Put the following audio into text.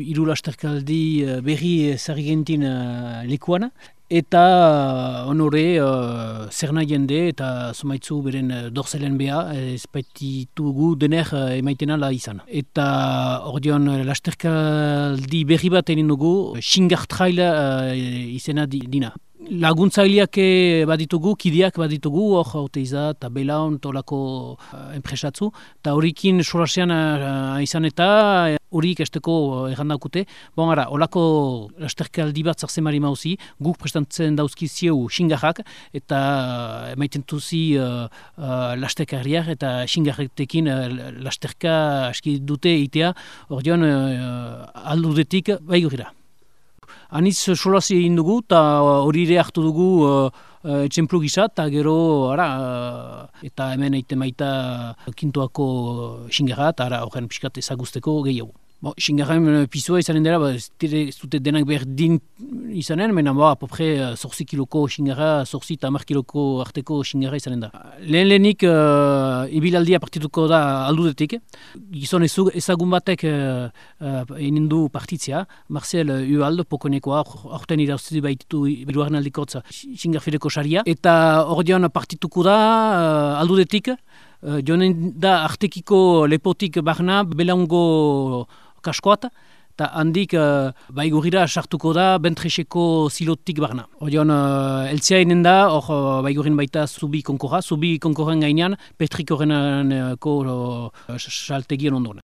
Iru lasterkaldi eh, berri zarrigentin uh, lekuana, eta honore uh, zer jende eta somaitzu beren uh, dorzelen beha, ez baititugu dener uh, emaitena la izan. Eta ordeon lasterkaldi berri bat egin dugu, Shingar Trail uh, izena dina. Laguntzaileak eh, baditugu, kideak baditugu, hor hauteiza eta belaun tolako uh, enpresatzu, eta horikin solasean uh, izan eta horik esteko errandaukute. Bon, ara, olako lasterkaldi bat zarzemari mauzi, guk prestantzen dauzkizieu xingarrak, eta uh, emaiten tuzi uh, uh, lasterkariak eta xingarretekin uh, lasterka aski dute itea, hor dion uh, aldudetik bai Aniz solazio egin dugu eta hori ere hartu dugu uh, etxemplu gisa eta gero ara, eta hemen eite maita kintuako xingerra eta horren piskat ezagusteko gehiago. Bo, xingarren pisua izanen dira, ba, ez dute denak berdin izanen, mena ba, apopre, zorzi uh, kiloko xingarra, zorzi eta amar kiloko arteko xingarra izanen da. Lehen lehenik, uh, ibilaldia partituko da aldudetik. Gizon ezagun batek uh, uh, du partitzia, Marcel Ualdo, pokonekoa, orten iraztu baititu biluaren aldikotza xingarfideko saria. Eta hor partituko da uh, aldudetik, uh, jonen da artekiko lepotik barna, belaungo kaskoat, eta handik uh, baigurira sartuko da bentreseko zilotik barna. Orion, uh, eltzia inen da, hor uh, baigurin baita zubi konkorra, zubi konkorren gainean, petrik horrenako uh, saltegian ondoren.